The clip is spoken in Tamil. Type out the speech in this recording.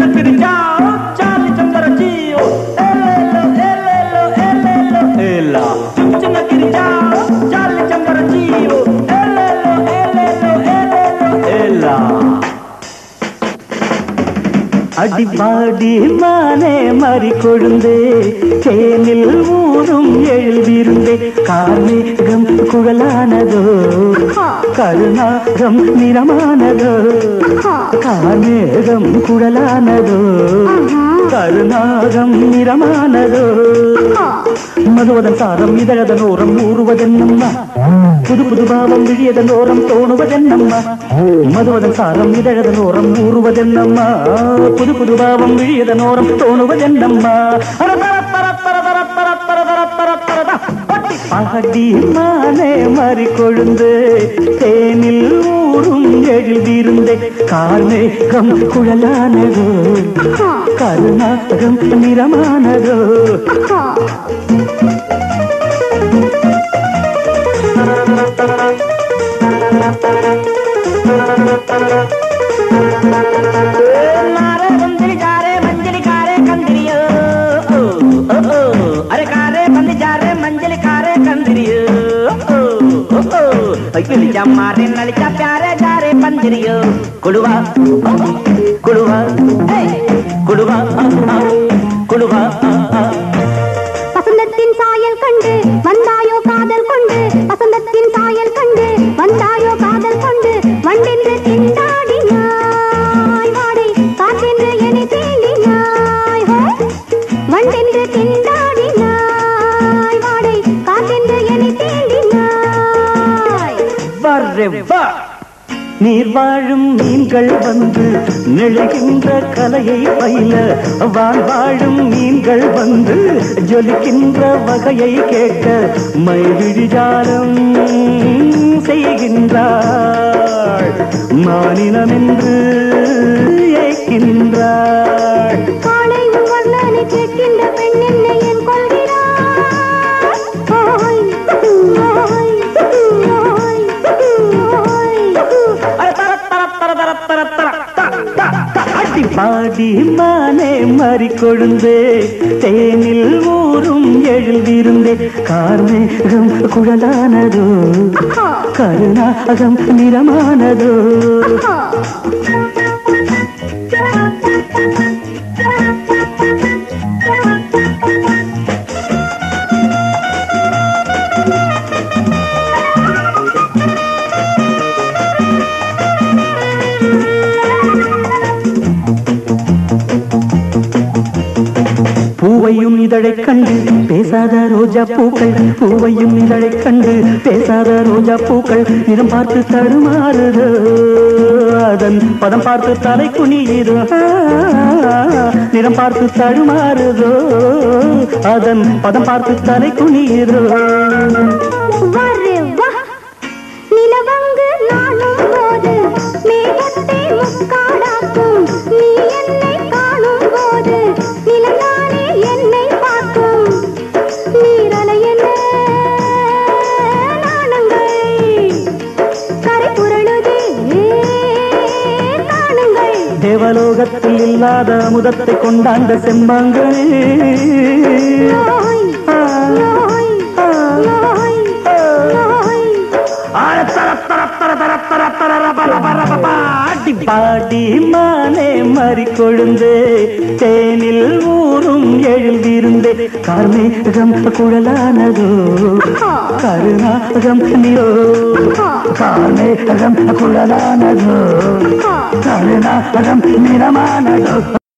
கண்ணு தெரிஞ்சா அடிப்பாடி மானே மறி கொழுந்தே தேனில் ஊரும் எழுதிருந்தே. கார்மேகம் குழலானதோ? கருணாகம் நிறமானதோ? கார்மேகம் குழலானதோ? மறுநாதம் நிறமானதோ. மதுவதன் சாரம் இதழதன் ஓரம் ஊறுவதென்னம்மா? புது புது பாவம் விழியதன் ஓரம் தோணுவதென்னம்மா? மதுவதன் சாரம் இதழதன் ஓரம் ஊறுவதென்னம்மா? புது புது பாவம் விழியதன் ஓரம் தோணுவதென்னம்மா? அடி மானே மறி கொழுந்து தேனில் எழுதியிருந்த கார்மேகம் குழலானதோ Karnataka நிறமானதோ. Ay, Billy, ya marren, la lecha, பந்திரியோ? குழுவா? குழுவா? குழுவா? குழுவா? வசந்தத்தின் சாயல் கண்டு வந்தாயோ காதல் கொண்டு? வசந்தத்தின் சாயல் கண்டு வந்தாயோ காதல் கொண்டு? வண்டென்று திண்டாடினாய் வாடை காற்றென்று என்னை தேடினாய் வண்டென்று திண்டாடினாய் வாடை காற்றென்று என்னை தேடினாய் வரே வா! நீர் வாழும் மீன்கள் வந்து நெழுகின்ற கலையை பயில வான் வாழும் மீன்கள் வந்து ஜொலிக்கின்ற வகையை கேட்க மைவிழிஜாலம் செய்கின்றாள். மாநிலம் என்று ஏற்கின்றாள் அடி பாடி மானே மறி கொழுந்தே தேனில் ஊரும் எழுதிருந்தே கார்மேகம் குழலானதோ? கருணாகம் நிறமானதோ? இதழை கண்டு பேசாத ரோஜா பூக்கள் பூவையும் இதழை கண்டு பேசாத ரோஜா பூக்கள் நிறம் பார்த்து தடுமாறுதோ. அதன் பதம் பார்த்து தலை குனியுதோ. நிறம் பார்த்து தடுமாறுதோ. அதன் பதம் பார்த்து தலை குனியுதோ. தேவலோகத்தில் இல்லாத அமுதத்தை கொண்டாண்ட செம்பாங்களே பாடி மானே மறி கொழுந்து தேனில் ஊரும் எழுந்திருந்தே. கார்மேகம் குழலானதோ கருணாகம் நியோ கார்மேகம் குழலானதோ கருணாகம் நிறமானதோ.